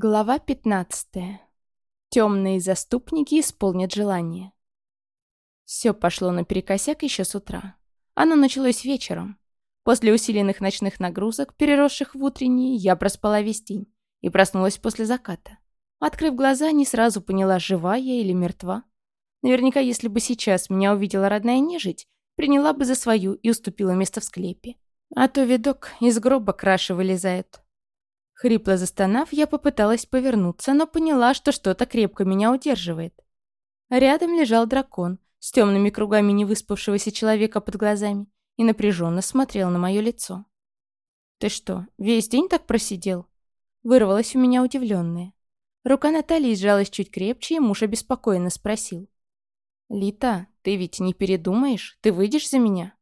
Глава 15. Темные заступники исполнят желание. Все пошло наперекосяк еще с утра. Оно началось вечером. После усиленных ночных нагрузок, переросших в утренние, я проспала весь день и проснулась после заката. Открыв глаза, не сразу поняла, жива я или мертва. Наверняка, если бы сейчас меня увидела родная нежить, приняла бы за свою и уступила место в склепе. А то видок из гроба краши вылезает. Хрипло застонав, я попыталась повернуться, но поняла, что что-то крепко меня удерживает. Рядом лежал дракон с темными кругами невыспавшегося человека под глазами и напряженно смотрел на мое лицо. «Ты что, весь день так просидел?» Вырвалась у меня удивленная. Рука Натальи сжалась чуть крепче, и муж обеспокоенно спросил. «Лита, ты ведь не передумаешь? Ты выйдешь за меня?»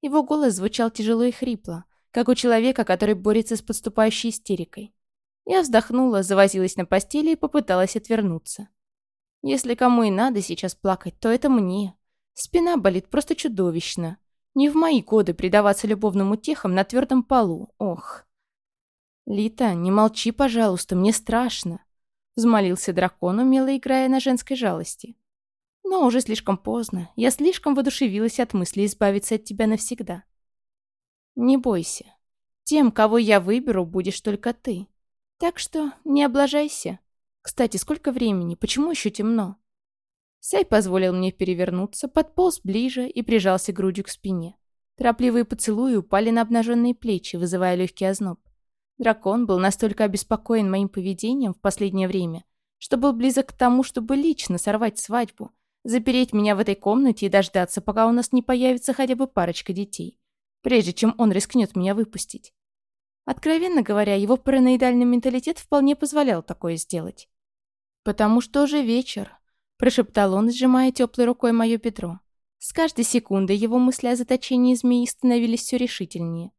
Его голос звучал тяжело и хрипло, как у человека, который борется с подступающей истерикой. Я вздохнула, завозилась на постели и попыталась отвернуться. Если кому и надо сейчас плакать, то это мне. Спина болит просто чудовищно. Не в мои годы предаваться любовным утехам на твердом полу. Ох. «Лита, не молчи, пожалуйста, мне страшно», — взмолился дракон, умело играя на женской жалости. Но уже слишком поздно. Я слишком воодушевилась от мысли избавиться от тебя навсегда. Не бойся. Тем, кого я выберу, будешь только ты. Так что не облажайся. Кстати, сколько времени? Почему еще темно? Сай позволил мне перевернуться, подполз ближе и прижался грудью к спине. Торопливые поцелуи упали на обнаженные плечи, вызывая легкий озноб. Дракон был настолько обеспокоен моим поведением в последнее время, что был близок к тому, чтобы лично сорвать свадьбу, запереть меня в этой комнате и дождаться, пока у нас не появится хотя бы парочка детей прежде чем он рискнет меня выпустить. Откровенно говоря, его параноидальный менталитет вполне позволял такое сделать. «Потому что уже вечер», – прошептал он, сжимая теплой рукой мое бедро. С каждой секундой его мысли о заточении змеи становились все решительнее.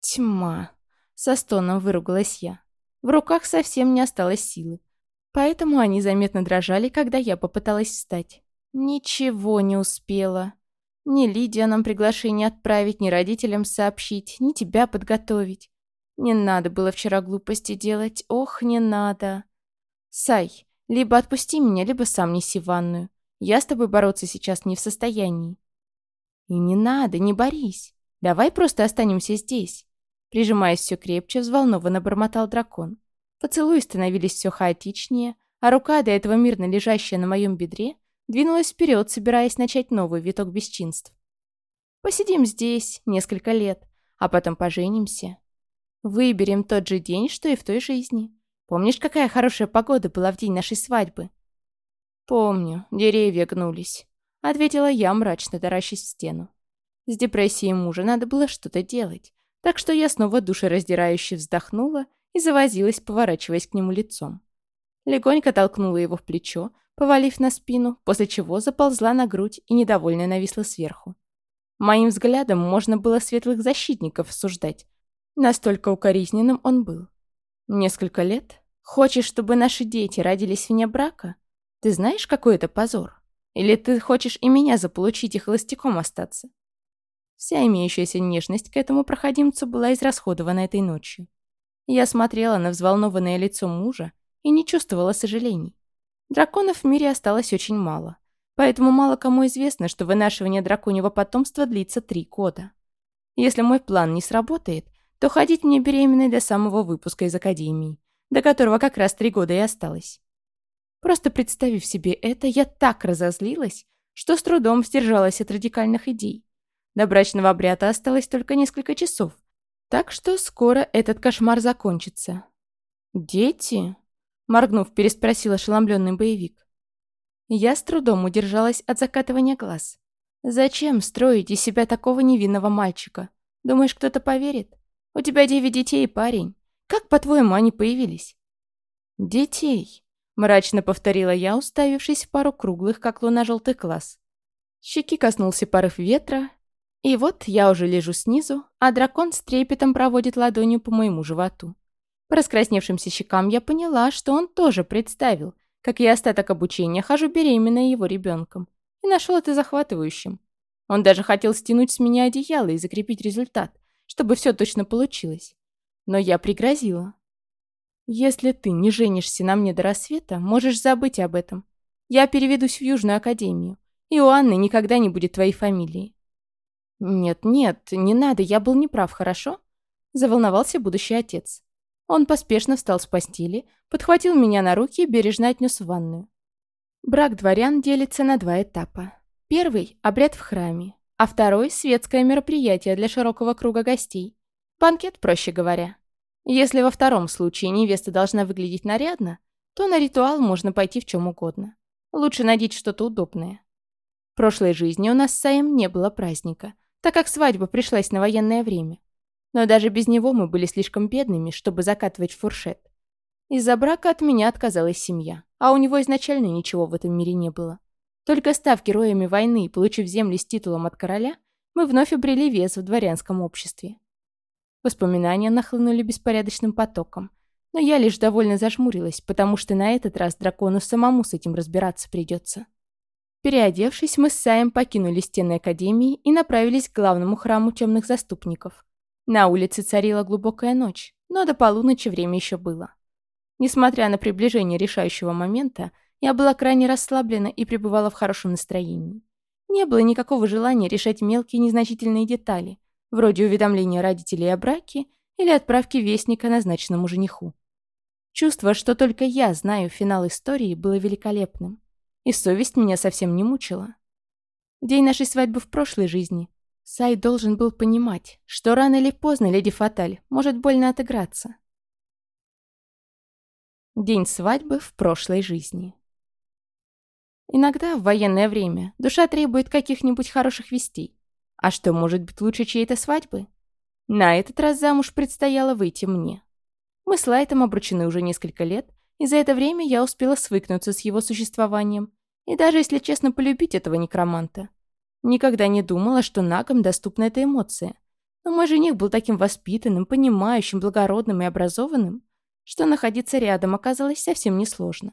«Тьма!» – со стоном выругалась я. В руках совсем не осталось силы, поэтому они заметно дрожали, когда я попыталась встать. Ничего не успела. Ни Лидия нам приглашение отправить, ни родителям сообщить, ни тебя подготовить. Не надо было вчера глупости делать. Ох, не надо. Сай, либо отпусти меня, либо сам неси ванную. Я с тобой бороться сейчас не в состоянии. И не надо, не борись. Давай просто останемся здесь. Прижимаясь все крепче, взволнованно бормотал дракон. Поцелуи становились все хаотичнее, а рука, до этого мирно лежащая на моем бедре, двинулась вперед, собираясь начать новый виток бесчинств. Посидим здесь несколько лет, а потом поженимся. Выберем тот же день, что и в той жизни. Помнишь, какая хорошая погода была в день нашей свадьбы? Помню, деревья гнулись, ответила я, мрачно таращась в стену. С депрессией мужа надо было что-то делать, так что я снова душераздирающе вздохнула и завозилась, поворачиваясь к нему лицом. Легонько толкнула его в плечо, повалив на спину, после чего заползла на грудь и недовольно нависла сверху. Моим взглядом можно было светлых защитников осуждать. Настолько укоризненным он был. Несколько лет? Хочешь, чтобы наши дети родились вне брака? Ты знаешь, какой это позор? Или ты хочешь и меня заполучить и холостяком остаться? Вся имеющаяся нежность к этому проходимцу была израсходована этой ночью. Я смотрела на взволнованное лицо мужа и не чувствовала сожалений. Драконов в мире осталось очень мало. Поэтому мало кому известно, что вынашивание драконьего потомства длится три года. Если мой план не сработает, то ходить мне беременной до самого выпуска из академии, до которого как раз три года и осталось. Просто представив себе это, я так разозлилась, что с трудом сдержалась от радикальных идей. До брачного обряда осталось только несколько часов, так что скоро этот кошмар закончится. Дети? Моргнув, переспросил ошеломленный боевик. Я с трудом удержалась от закатывания глаз. «Зачем строить из себя такого невинного мальчика? Думаешь, кто-то поверит? У тебя девять детей и парень. Как, по-твоему, они появились?» «Детей», — мрачно повторила я, уставившись в пару круглых, как луна, желтых глаз. Щеки коснулся порыв ветра, и вот я уже лежу снизу, а дракон с трепетом проводит ладонью по моему животу. По раскрасневшимся щекам я поняла, что он тоже представил, как я остаток обучения хожу беременной его ребенком, и нашел это захватывающим. Он даже хотел стянуть с меня одеяло и закрепить результат, чтобы все точно получилось. Но я пригрозила. Если ты не женишься на мне до рассвета, можешь забыть об этом. Я переведусь в Южную Академию, и у Анны никогда не будет твоей фамилии». «Нет, нет, не надо, я был неправ, хорошо?» Заволновался будущий отец. Он поспешно встал с постели, подхватил меня на руки и бережно отнес в ванную. Брак дворян делится на два этапа. Первый – обряд в храме, а второй – светское мероприятие для широкого круга гостей. Банкет, проще говоря. Если во втором случае невеста должна выглядеть нарядно, то на ритуал можно пойти в чем угодно. Лучше надеть что-то удобное. В прошлой жизни у нас с Саем не было праздника, так как свадьба пришлась на военное время. Но даже без него мы были слишком бедными, чтобы закатывать фуршет. Из-за брака от меня отказалась семья, а у него изначально ничего в этом мире не было. Только став героями войны и получив земли с титулом от короля, мы вновь обрели вес в дворянском обществе. Воспоминания нахлынули беспорядочным потоком, но я лишь довольно зажмурилась, потому что на этот раз дракону самому с этим разбираться придется. Переодевшись, мы с Саем покинули стены Академии и направились к главному храму темных заступников. На улице царила глубокая ночь, но до полуночи время еще было. Несмотря на приближение решающего момента, я была крайне расслаблена и пребывала в хорошем настроении. Не было никакого желания решать мелкие незначительные детали, вроде уведомления родителей о браке или отправки вестника назначенному жениху. Чувство, что только я знаю финал истории, было великолепным. И совесть меня совсем не мучила. В день нашей свадьбы в прошлой жизни Сай должен был понимать, что рано или поздно леди Фаталь может больно отыграться. День свадьбы в прошлой жизни. Иногда в военное время душа требует каких-нибудь хороших вестей. А что может быть лучше чьей-то свадьбы? На этот раз замуж предстояло выйти мне. Мы с Лайтом обручены уже несколько лет, и за это время я успела свыкнуться с его существованием и даже, если честно, полюбить этого некроманта. Никогда не думала, что нагам доступна эта эмоция. Но мой жених был таким воспитанным, понимающим, благородным и образованным, что находиться рядом оказалось совсем несложно.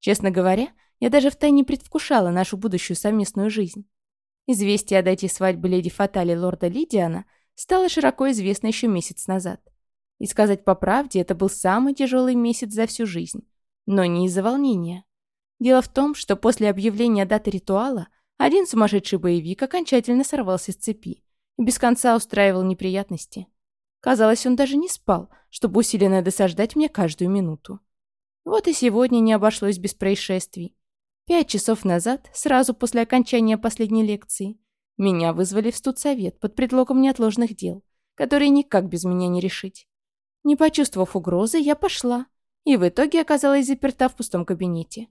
Честно говоря, я даже втайне предвкушала нашу будущую совместную жизнь. Известие о дате свадьбы леди Фатали лорда Лидиана стало широко известно еще месяц назад. И сказать по правде, это был самый тяжелый месяц за всю жизнь. Но не из-за волнения. Дело в том, что после объявления даты ритуала один сумасшедший боевик окончательно сорвался с цепи и без конца устраивал неприятности. Казалось, он даже не спал, чтобы усиленно досаждать мне каждую минуту. Вот и сегодня не обошлось без происшествий. Пять часов назад, сразу после окончания последней лекции, меня вызвали в студсовет под предлогом неотложных дел, которые никак без меня не решить. Не почувствовав угрозы, я пошла, и в итоге оказалась заперта в пустом кабинете.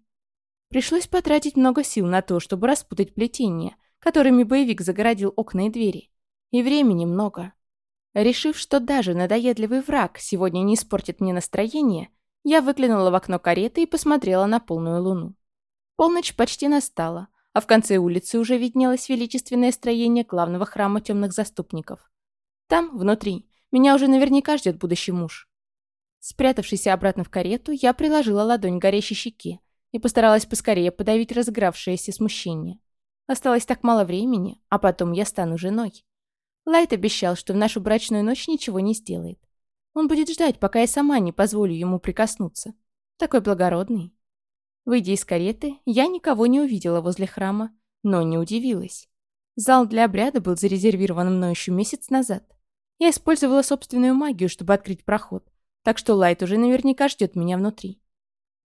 Пришлось потратить много сил на то, чтобы распутать плетение, которыми боевик загородил окна и двери. И времени много. Решив, что даже надоедливый враг сегодня не испортит мне настроение, я выглянула в окно кареты и посмотрела на полную луну. Полночь почти настала, а в конце улицы уже виднелось величественное строение главного храма темных заступников. Там, внутри, меня уже наверняка ждет будущий муж. Спрятавшись обратно в карету, я приложила ладонь к горящей щеке, и постаралась поскорее подавить разыгравшееся смущение. Осталось так мало времени, а потом я стану женой. Лайт обещал, что в нашу брачную ночь ничего не сделает. Он будет ждать, пока я сама не позволю ему прикоснуться. Такой благородный. Выйдя из кареты, я никого не увидела возле храма, но не удивилась. Зал для обряда был зарезервирован мной еще месяц назад. Я использовала собственную магию, чтобы открыть проход, так что Лайт уже наверняка ждет меня внутри.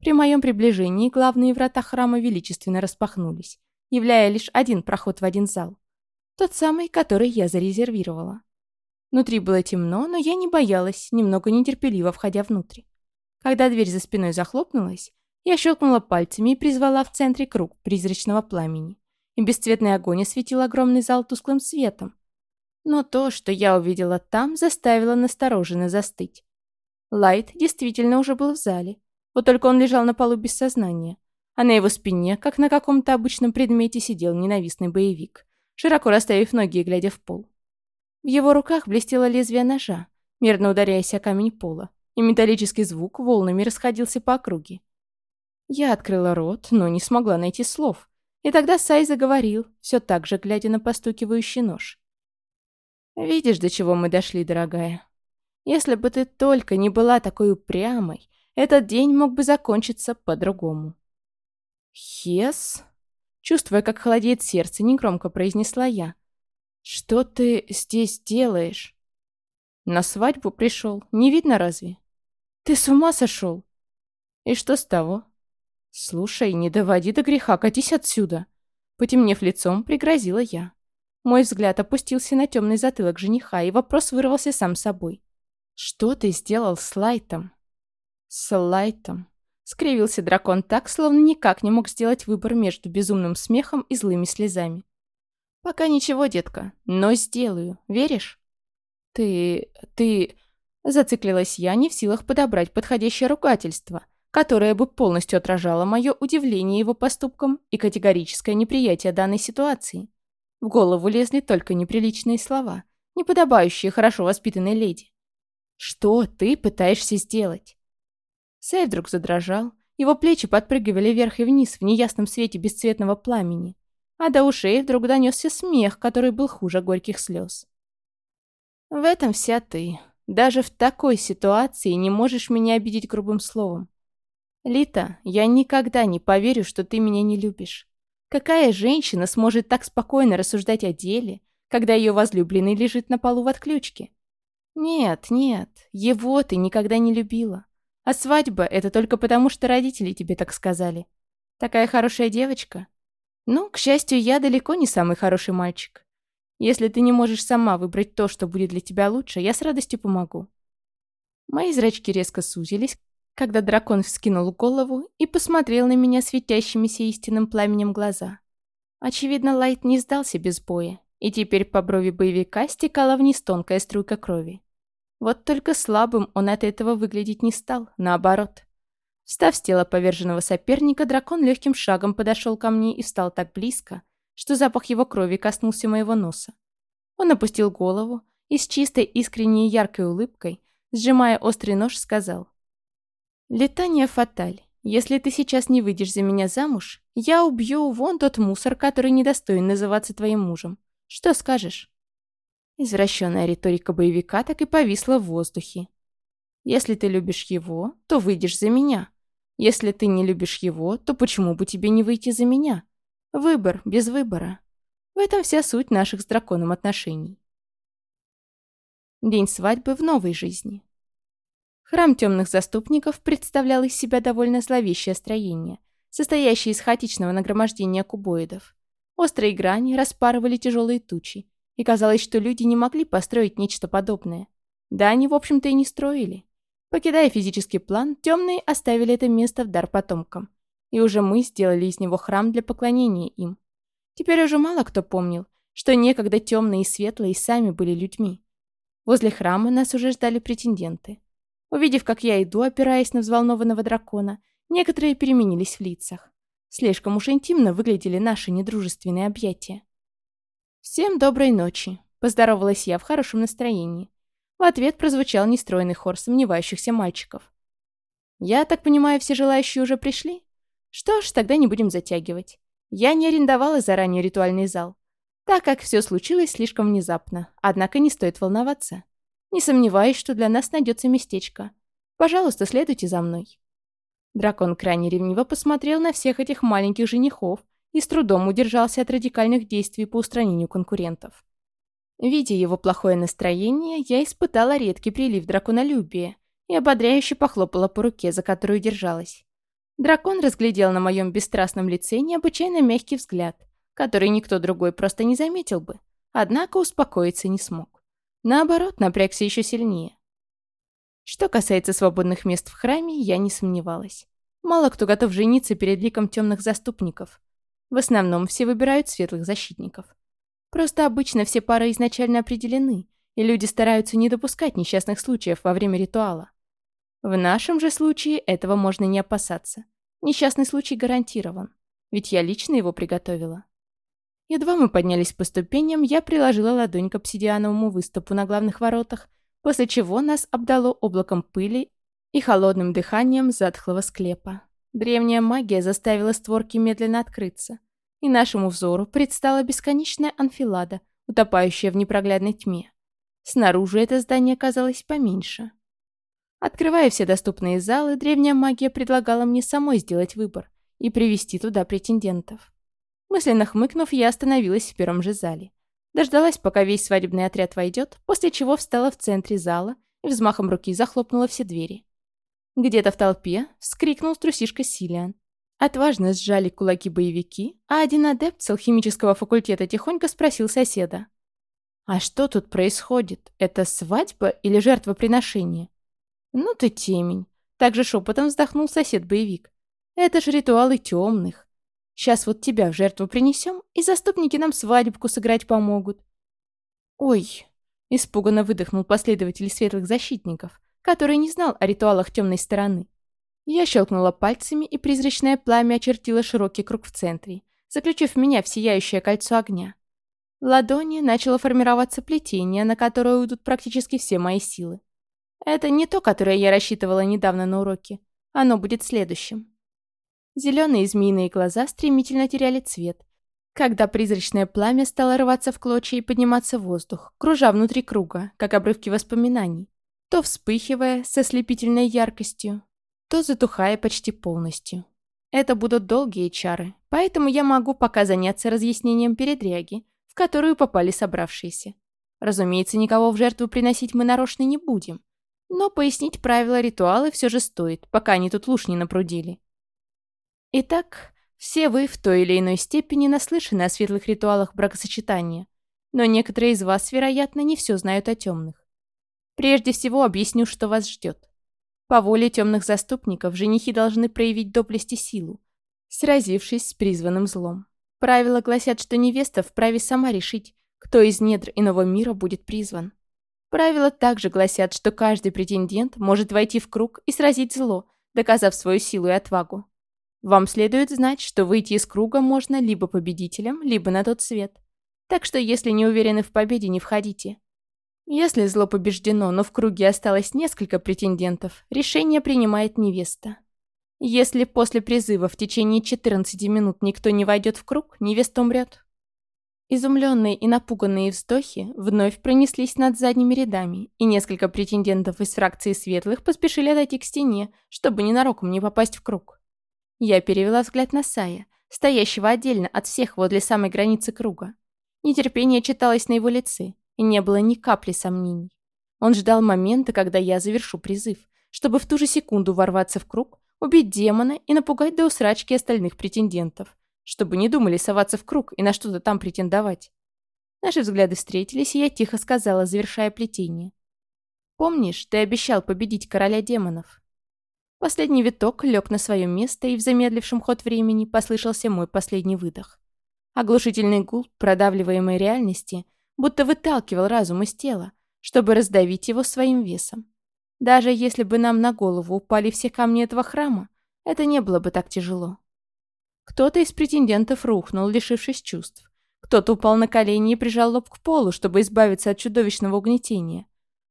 При моем приближении главные врата храма величественно распахнулись, являя лишь один проход в один зал. Тот самый, который я зарезервировала. Внутри было темно, но я не боялась, немного нетерпеливо входя внутрь. Когда дверь за спиной захлопнулась, я щелкнула пальцами и призвала в центре круг призрачного пламени. И бесцветный огонь осветил огромный зал тусклым светом. Но то, что я увидела там, заставило настороженно застыть. Лайт действительно уже был в зале, вот только он лежал на полу без сознания, а на его спине, как на каком-то обычном предмете, сидел ненавистный боевик, широко расставив ноги и глядя в пол. В его руках блестело лезвие ножа, мерно ударяясь о камень пола, и металлический звук волнами расходился по округе. Я открыла рот, но не смогла найти слов. И тогда Сай заговорил, все так же глядя на постукивающий нож. «Видишь, до чего мы дошли, дорогая. Если бы ты только не была такой упрямой, этот день мог бы закончиться по-другому. «Хес?» Чувствуя, как холодеет сердце, негромко произнесла я. «Что ты здесь делаешь?» «На свадьбу пришел. Не видно разве?» «Ты с ума сошел?» «И что с того?» «Слушай, не доводи до греха, катись отсюда!» Потемнев лицом, пригрозила я. Мой взгляд опустился на темный затылок жениха, и вопрос вырвался сам собой. «Что ты сделал с Лайтом?» «С Лайтом?» Скривился дракон так, словно никак не мог сделать выбор между безумным смехом и злыми слезами. «Пока ничего, детка, но сделаю. Веришь?» «Ты... ты...» Зациклилась я, не в силах подобрать подходящее ругательство, которое бы полностью отражало мое удивление его поступком и категорическое неприятие данной ситуации. В голову лезли только неприличные слова, неподобающие хорошо воспитанной леди. «Что ты пытаешься сделать?» Сэй вдруг задрожал, его плечи подпрыгивали вверх и вниз в неясном свете бесцветного пламени, а до ушей вдруг донесся смех, который был хуже горьких слез. «В этом вся ты. Даже в такой ситуации не можешь меня обидеть грубым словом. Лита, я никогда не поверю, что ты меня не любишь. Какая женщина сможет так спокойно рассуждать о деле, когда ее возлюбленный лежит на полу в отключке? Нет, нет, его ты никогда не любила. А свадьба — это только потому, что родители тебе так сказали. Такая хорошая девочка. Ну, к счастью, я далеко не самый хороший мальчик. Если ты не можешь сама выбрать то, что будет для тебя лучше, я с радостью помогу. Мои зрачки резко сузились, когда дракон вскинул голову и посмотрел на меня светящимися истинным пламенем глаза. Очевидно, Лайт не сдался без боя, и теперь по брови боевика стекала вниз тонкая струйка крови. Вот только слабым он от этого выглядеть не стал, наоборот. Встав с тела поверженного соперника, дракон легким шагом подошел ко мне и встал так близко, что запах его крови коснулся моего носа. Он опустил голову и с чистой, искренней яркой улыбкой, сжимая острый нож, сказал. «Летание фаталь. Если ты сейчас не выйдешь за меня замуж, я убью вон тот мусор, который недостоин называться твоим мужем. Что скажешь?» Извращенная риторика боевика так и повисла в воздухе. Если ты любишь его, то выйдешь за меня. Если ты не любишь его, то почему бы тебе не выйти за меня? Выбор без выбора. В этом вся суть наших с драконом отношений. День свадьбы в новой жизни. Храм темных заступников представлял из себя довольно зловещее строение, состоящее из хаотичного нагромождения кубоидов. Острые грани распарывали тяжелые тучи, и казалось, что люди не могли построить нечто подобное. Да они, в общем-то, и не строили. Покидая физический план, темные оставили это место в дар потомкам. И уже мы сделали из него храм для поклонения им. Теперь уже мало кто помнил, что некогда темные и светлые сами были людьми. Возле храма нас уже ждали претенденты. Увидев, как я иду, опираясь на взволнованного дракона, некоторые переменились в лицах. Слишком уж интимно выглядели наши недружественные объятия. «Всем доброй ночи», — поздоровалась я в хорошем настроении. В ответ прозвучал нестройный хор сомневающихся мальчиков. «Я так понимаю, все желающие уже пришли? Что ж, тогда не будем затягивать. Я не арендовала заранее ритуальный зал, так как все случилось слишком внезапно, однако не стоит волноваться. Не сомневаюсь, что для нас найдется местечко. Пожалуйста, следуйте за мной». Дракон крайне ревниво посмотрел на всех этих маленьких женихов, и с трудом удержался от радикальных действий по устранению конкурентов. Видя его плохое настроение, я испытала редкий прилив драконолюбия и ободряюще похлопала по руке, за которую держалась. Дракон разглядел на моем бесстрастном лице необычайно мягкий взгляд, который никто другой просто не заметил бы, однако успокоиться не смог. Наоборот, напрягся еще сильнее. Что касается свободных мест в храме, я не сомневалась. Мало кто готов жениться перед ликом темных заступников, в основном все выбирают светлых защитников. Просто обычно все пары изначально определены, и люди стараются не допускать несчастных случаев во время ритуала. В нашем же случае этого можно не опасаться. Несчастный случай гарантирован, ведь я лично его приготовила. Едва мы поднялись по ступеням, я приложила ладонь к обсидиановому выступу на главных воротах, после чего нас обдало облаком пыли и холодным дыханием затхлого склепа. Древняя магия заставила створки медленно открыться, и нашему взору предстала бесконечная анфилада, утопающая в непроглядной тьме. Снаружи это здание казалось поменьше. Открывая все доступные залы, древняя магия предлагала мне самой сделать выбор и привести туда претендентов. Мысленно хмыкнув, я остановилась в первом же зале. Дождалась, пока весь свадебный отряд войдет, после чего встала в центре зала и взмахом руки захлопнула все двери. Где-то в толпе вскрикнул трусишка Силиан. Отважно сжали кулаки боевики, а один адепт с алхимического факультета тихонько спросил соседа. «А что тут происходит? Это свадьба или жертвоприношение?» «Ну ты темень!» Также шепотом вздохнул сосед-боевик. «Это ж ритуалы темных. Сейчас вот тебя в жертву принесем, и заступники нам свадебку сыграть помогут». «Ой!» — испуганно выдохнул последователь светлых защитников, который не знал о ритуалах темной стороны. Я щелкнула пальцами, и призрачное пламя очертило широкий круг в центре, заключив меня в сияющее кольцо огня. В ладони начало формироваться плетение, на которое уйдут практически все мои силы. Это не то, которое я рассчитывала недавно на уроке. Оно будет следующим. Зеленые змеиные глаза стремительно теряли цвет, когда призрачное пламя стало рваться в клочья и подниматься в воздух, кружа внутри круга, как обрывки воспоминаний, то вспыхивая со слепительной яркостью, то затухая почти полностью. Это будут долгие чары, поэтому я могу пока заняться разъяснением передряги, в которую попали собравшиеся. Разумеется, никого в жертву приносить мы нарочно не будем, но пояснить правила ритуала все же стоит, пока они тут луж не напрудили. Итак, все вы в той или иной степени наслышаны о светлых ритуалах бракосочетания, но некоторые из вас, вероятно, не все знают о темных. Прежде всего объясню, что вас ждет. По воле темных заступников женихи должны проявить доблесть и силу, сразившись с призванным злом. Правила гласят, что невеста вправе сама решить, кто из недр иного мира будет призван. Правила также гласят, что каждый претендент может войти в круг и сразить зло, доказав свою силу и отвагу. Вам следует знать, что выйти из круга можно либо победителем, либо на тот свет. Так что если не уверены в победе, не входите. Если зло побеждено, но в круге осталось несколько претендентов, решение принимает невеста. Если после призыва в течение 14 минут никто не войдет в круг, невеста умрет. Изумленные и напуганные вздохи вновь пронеслись над задними рядами, и несколько претендентов из фракции светлых поспешили отойти к стене, чтобы ненароком не попасть в круг. Я перевела взгляд на Сая, стоящего отдельно от всех возле самой границы круга. Нетерпение читалось на его лице, и не было ни капли сомнений. Он ждал момента, когда я завершу призыв, чтобы в ту же секунду ворваться в круг, убить демона и напугать до усрачки остальных претендентов, чтобы не думали соваться в круг и на что-то там претендовать. Наши взгляды встретились, и я тихо сказала, завершая плетение. «Помнишь, ты обещал победить короля демонов?» Последний виток лег на свое место, и в замедлившем ход времени послышался мой последний выдох. Оглушительный гул, продавливаемой реальности, будто выталкивал разум из тела, чтобы раздавить его своим весом. Даже если бы нам на голову упали все камни этого храма, это не было бы так тяжело. Кто-то из претендентов рухнул, лишившись чувств. Кто-то упал на колени и прижал лоб к полу, чтобы избавиться от чудовищного угнетения.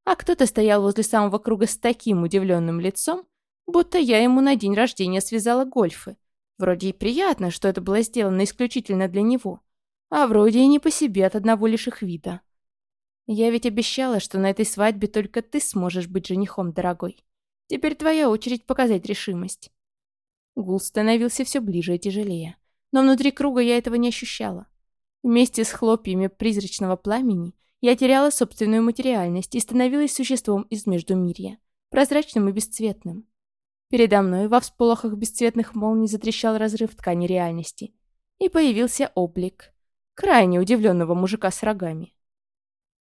А кто-то стоял возле самого круга с таким удивленным лицом, будто я ему на день рождения связала гольфы. Вроде и приятно, что это было сделано исключительно для него. А вроде и не по себе от одного лишь их вида. Я ведь обещала, что на этой свадьбе только ты сможешь быть женихом, дорогой. Теперь твоя очередь показать решимость. Гул становился все ближе и тяжелее. Но внутри круга я этого не ощущала. Вместе с хлопьями призрачного пламени я теряла собственную материальность и становилась существом из Междумирья, прозрачным и бесцветным. Передо мной во всполохах бесцветных молний затрещал разрыв ткани реальности. И появился облик. Крайне удивленного мужика с рогами.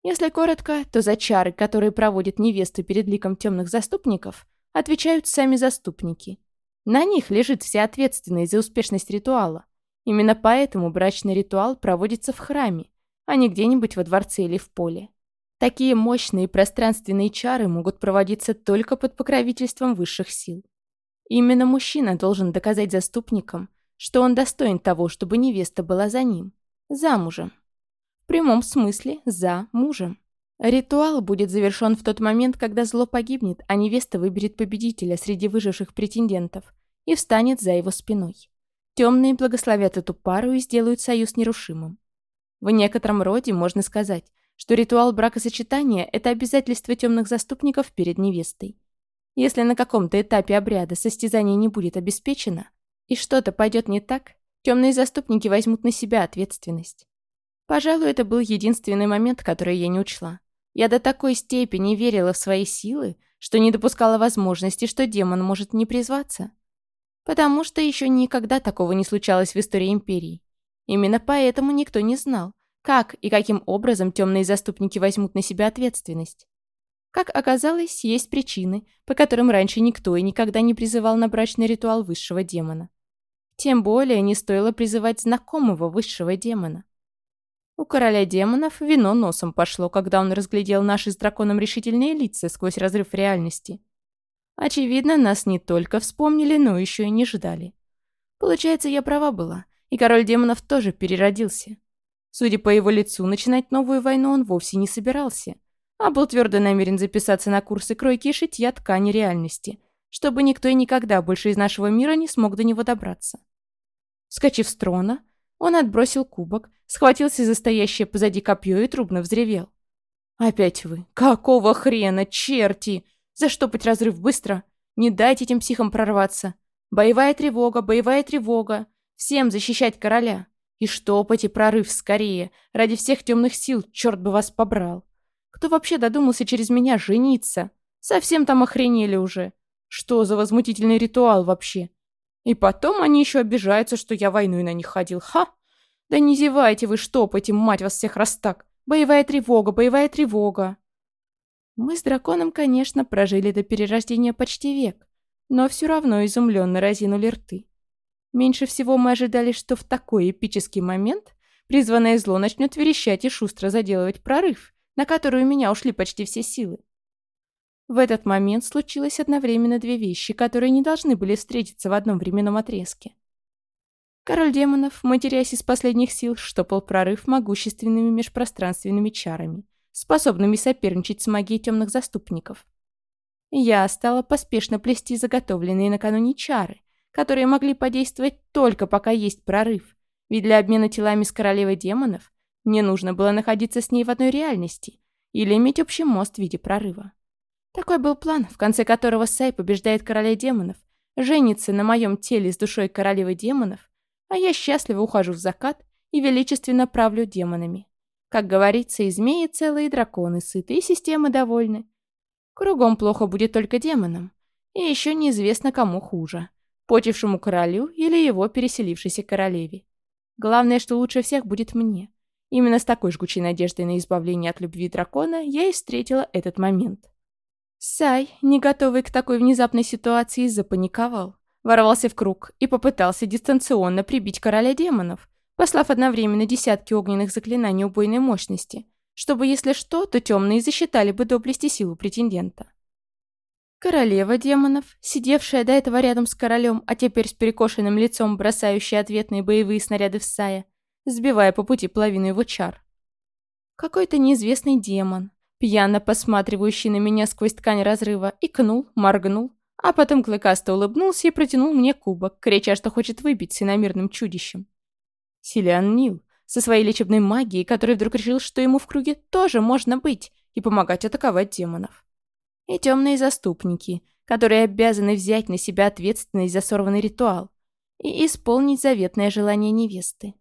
Если коротко, то за чары, которые проводят невесты перед ликом темных заступников, отвечают сами заступники. На них лежит вся ответственность за успешность ритуала. Именно поэтому брачный ритуал проводится в храме, а не где-нибудь во дворце или в поле. Такие мощные пространственные чары могут проводиться только под покровительством высших сил. Именно мужчина должен доказать заступникам, что он достоин того, чтобы невеста была за ним, замужем. В прямом смысле за мужем. Ритуал будет завершен в тот момент, когда зло погибнет, а невеста выберет победителя среди выживших претендентов и встанет за его спиной. Темные благословят эту пару и сделают союз нерушимым. В некотором роде можно сказать, что ритуал бракосочетания – это обязательство темных заступников перед невестой. Если на каком-то этапе обряда состязание не будет обеспечено, и что-то пойдет не так, темные заступники возьмут на себя ответственность. Пожалуй, это был единственный момент, который я не учла. Я до такой степени верила в свои силы, что не допускала возможности, что демон может не призваться. Потому что еще никогда такого не случалось в истории Империи. Именно поэтому никто не знал, как и каким образом темные заступники возьмут на себя ответственность. Как оказалось, есть причины, по которым раньше никто и никогда не призывал на брачный ритуал высшего демона. Тем более не стоило призывать знакомого высшего демона. У короля демонов вино носом пошло, когда он разглядел наши с драконом решительные лица сквозь разрыв реальности. Очевидно, нас не только вспомнили, но еще и не ждали. Получается, я права была, и король демонов тоже переродился. Судя по его лицу, начинать новую войну он вовсе не собирался, а был твердо намерен записаться на курсы кройки и шитья ткани реальности, чтобы никто и никогда больше из нашего мира не смог до него добраться. Вскочив с трона, он отбросил кубок, схватился за стоящее позади копье и трубно взревел. «Опять вы! Какого хрена, черти! Заштопать разрыв быстро! Не дайте этим психам прорваться! Боевая тревога, боевая тревога! Всем защищать короля! И штопать и прорыв скорее! Ради всех темных сил, черт бы вас побрал! Кто вообще додумался через меня жениться? Совсем там охренели уже! Что за возмутительный ритуал вообще? И потом они еще обижаются, что я войной на них ходил. Ха! Да не зевайте вы, штопайте, мать вас всех раз так. Боевая тревога, боевая тревога. Мы с драконом, конечно, прожили до перерождения почти век, но все равно изумленно разинули рты. Меньше всего мы ожидали, что в такой эпический момент призванное зло начнет верещать и шустро заделывать прорыв, на который у меня ушли почти все силы. В этот момент случилось одновременно две вещи, которые не должны были встретиться в одном временном отрезке. Король демонов, матерясь из последних сил, штопал прорыв могущественными межпространственными чарами, способными соперничать с магией темных заступников. Я стала поспешно плести заготовленные накануне чары, которые могли подействовать только пока есть прорыв, ведь для обмена телами с королевой демонов мне нужно было находиться с ней в одной реальности или иметь общий мост в виде прорыва. Такой был план, в конце которого Сай побеждает короля демонов, женится на моем теле с душой королевы демонов, а я счастливо ухожу в закат и величественно правлю демонами. Как говорится, и змеи целые, и драконы сыты, и системы довольны. Кругом плохо будет только демонам. И еще неизвестно, кому хуже. Почившему королю или его переселившейся королеве. Главное, что лучше всех будет мне. Именно с такой жгучей надеждой на избавление от любви дракона я и встретила этот момент. Сай, не готовый к такой внезапной ситуации, запаниковал. Ворвался в круг и попытался дистанционно прибить короля демонов, послав одновременно десятки огненных заклинаний убойной мощности, чтобы, если что, то темные засчитали бы доблесть и силу претендента. Королева демонов, сидевшая до этого рядом с королем, а теперь с перекошенным лицом, бросающая ответные боевые снаряды в Сая, сбивая по пути половину его чар. Какой-то неизвестный демон, пьяно посматривающий на меня сквозь ткань разрыва, икнул, моргнул, а потом клыкасто улыбнулся и протянул мне кубок, крича, что хочет выпить с иномирным чудищем. Силиан Нил, со своей лечебной магией, который вдруг решил, что ему в круге тоже можно быть и помогать атаковать демонов. И темные заступники, которые обязаны взять на себя ответственность за сорванный ритуал и исполнить заветное желание невесты.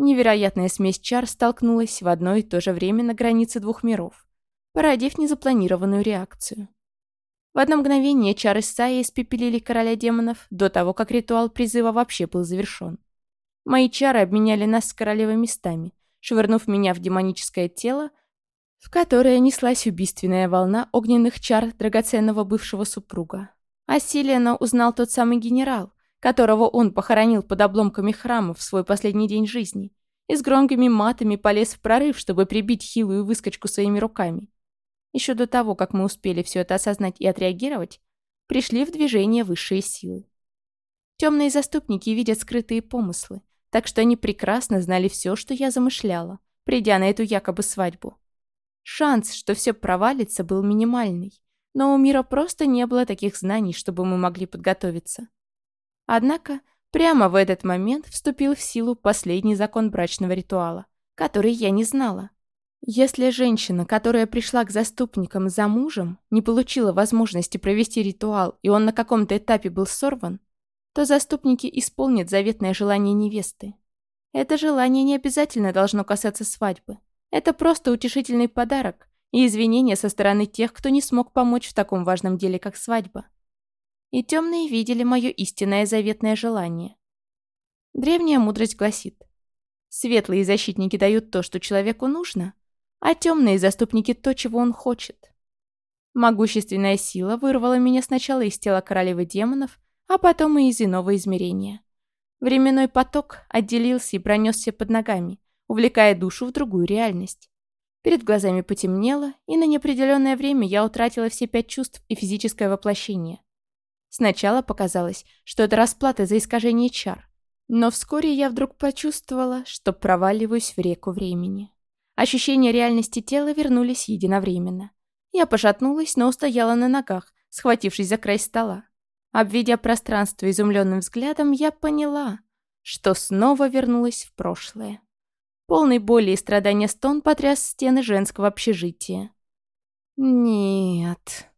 Невероятная смесь чар столкнулась в одно и то же время на границе двух миров, породив незапланированную реакцию. В одно мгновение чары Саи испепелили короля демонов до того, как ритуал призыва вообще был завершен. Мои чары обменяли нас с королевой местами, швырнув меня в демоническое тело, в которое неслась убийственная волна огненных чар драгоценного бывшего супруга. А Силиана узнал тот самый генерал, которого он похоронил под обломками храма в свой последний день жизни, и с громкими матами полез в прорыв, чтобы прибить хилую выскочку своими руками. Еще до того, как мы успели все это осознать и отреагировать, пришли в движение высшие силы. Темные заступники видят скрытые помыслы, так что они прекрасно знали все, что я замышляла, придя на эту якобы свадьбу. Шанс, что все провалится, был минимальный, но у мира просто не было таких знаний, чтобы мы могли подготовиться. Однако, прямо в этот момент вступил в силу последний закон брачного ритуала, который я не знала. Если женщина, которая пришла к заступникам за мужем, не получила возможности провести ритуал, и он на каком-то этапе был сорван, то заступники исполнят заветное желание невесты. Это желание не обязательно должно касаться свадьбы. Это просто утешительный подарок и извинения со стороны тех, кто не смог помочь в таком важном деле, как свадьба. И темные видели мое истинное заветное желание. Древняя мудрость гласит, светлые защитники дают то, что человеку нужно, а темные заступники то, чего он хочет. Могущественная сила вырвала меня сначала из тела королевы демонов, а потом и из иного измерения. Временной поток отделился и пронесся под ногами, увлекая душу в другую реальность. Перед глазами потемнело, и на неопределенное время я утратила все пять чувств и физическое воплощение. Сначала показалось, что это расплата за искажение чар, но вскоре я вдруг почувствовала, что проваливаюсь в реку времени. Ощущения реальности тела вернулись единовременно. Я пошатнулась, но устояла на ногах, схватившись за край стола. Обведя пространство изумленным взглядом, я поняла, что снова вернулась в прошлое. Полный боли и страдания стон потряс стены женского общежития. Нет.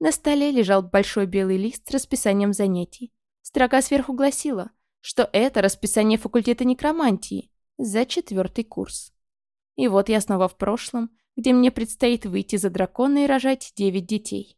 На столе лежал большой белый лист с расписанием занятий. Строка сверху гласила, что это расписание факультета некромантии за четвертый курс. И вот я снова в прошлом, где мне предстоит выйти за дракона и рожать девять детей.